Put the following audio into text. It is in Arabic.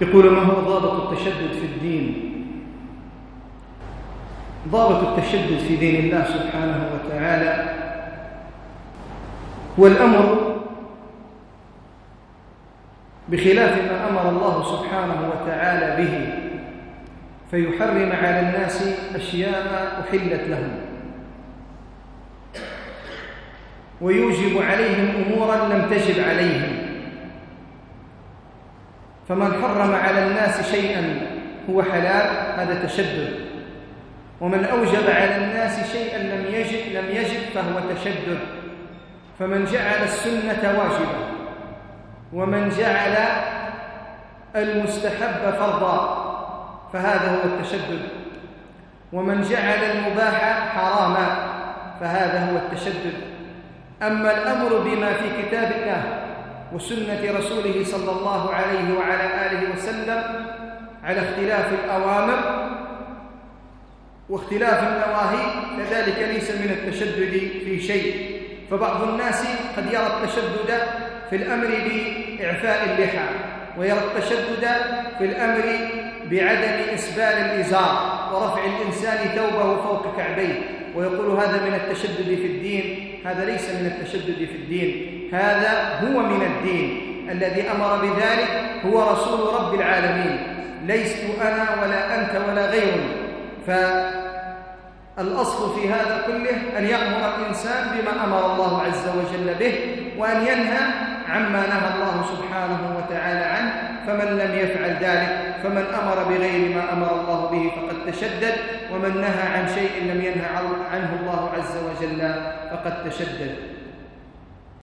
يقول ما هو ضابط التشدد في الدين؟ ضابط التشدد في دين الله سبحانه وتعالى. هو الأمر بخلاف ما أمر الله سبحانه وتعالى به فيحرم على الناس أشياء أحلت لهم. ويوجب عليهم أمورا لم تجب عليهم. فمن حرم على الناس شيئا هو حلال هذا تشدد. ومن أوجب على الناس شيئا لم يجب لم يجب فهو تشدد. فمن جعل السنة واجبة ومن جعل المستحب فرضا فهذا هو التشدد. ومن جعل المباح حراما فهذا هو التشدد. أما الأمر بما في كتاب الله وسنة رسوله صلى الله عليه وعلى آله وسلم على اختلاف الأوامر واختلاف النواهي كذلك ليس من التشدد في شيء. فبعض الناس قد يرى التشدد في الأمر بإعفاء اللحى ويرى التشدد في الأمر بعدم إسبال الإزار ورفع الإنسان ثوبه فوق كعبيه. ويقول هذا من التشدد في الدين هذا ليس من التشدد في الدين. هذا هو من الدين الذي أمر بذلك هو رسول رب العالمين. ليست أنا ولا أنت ولا غيرنا. فالأصل في هذا كله أن يأمر الإنسان بما أمر الله عز وجل به وأن ينهى عما نهى الله سبحانه وتعالى عنه. فمن لم يفعل ذلك فمن أمر بغير ما أمر الله به فقد تشدد ومن نهى عن شيء لم ينهى عنه الله عز وجل فقد تشدد.